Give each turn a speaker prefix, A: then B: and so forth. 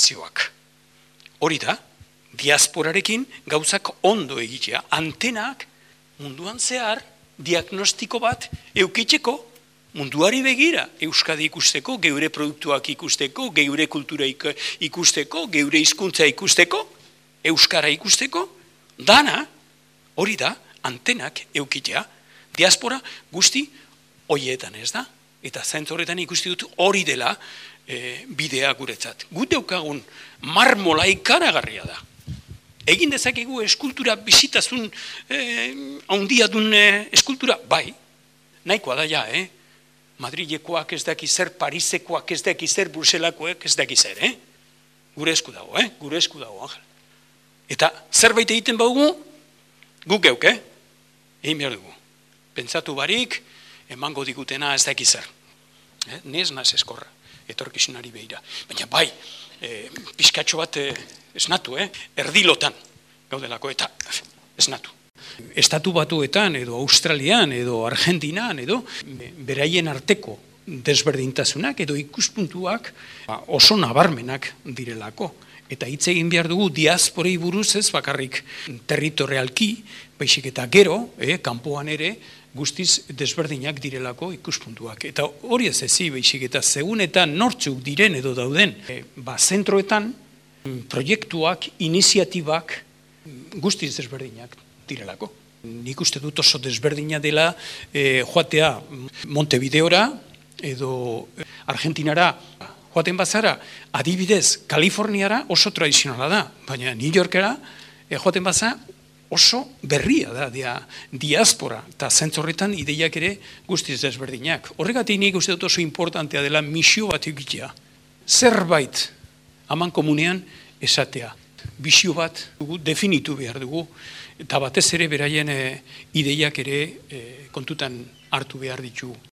A: informazioak. Hori da, diasporarekin gauzak ondo egitea. Antenak munduan zehar diagnostiko bat eukitzeko munduari begira. Euskadi ikusteko, geure produktuak ikusteko, geure kultura ikusteko, geure hizkuntza ikusteko, Euskara ikusteko, dana, hori da, antenak eukitea, diaspora guzti hoietan ez da. Eta zaintz horretan ikusti dut hori dela e, bidea guretzat. Gut daukagun marmola ikaragarria da. Egin dezakegu eskultura bizitazun eh, handia dun eh, eskultura? Bai, nahikoa da ja, eh? Madrilekoak ez daki zer, Parisekoak ez daki zer, Bruselakoak ez daki zer, eh? Gure esku dago, eh? Gure esku dago, Angel. Eta zerbait egiten baugu, guk geuk, eh? Egin behar dugu. Pentsatu barik, emango digutena ez daki zer. Eh? Nez naz eskorra, etorkizunari behira. Baina bai, eh, pizkatxo bat eh, esnatu, eh? erdilotan gaudelako, eta esnatu. Estatu batuetan, edo Australian, edo Argentinan, edo beraien arteko desberdintasunak, edo ikuspuntuak ba, oso nabarmenak direlako. Eta hitz egin behar dugu diasporei buruz ez bakarrik territorialki, baizik eta gero, eh, kanpoan ere, guztiz desberdinak direlako ikuspuntuak. Eta hori ez ezi, baizik eta segun eta nortzuk diren edo dauden, eh, ba, zentroetan, proiektuak, iniziatibak guztiz desberdinak direlako. Nik uste dut oso desberdina dela e, joatea Montevideora edo Argentinara joaten bazara, adibidez, Kaliforniara oso tradizionala da, baina New Yorkera e, joaten baza oso berria da, dia, diaspora, eta zentzorretan ideiak ere guztiz desberdinak. Horregatik nik uste dut oso importantea dela misio bat egitea. Zerbait haman komunean esatea. Bizio bat dugu, definitu behar dugu, eta batez ere beraien e, ideiak ere e, kontutan hartu behar ditu.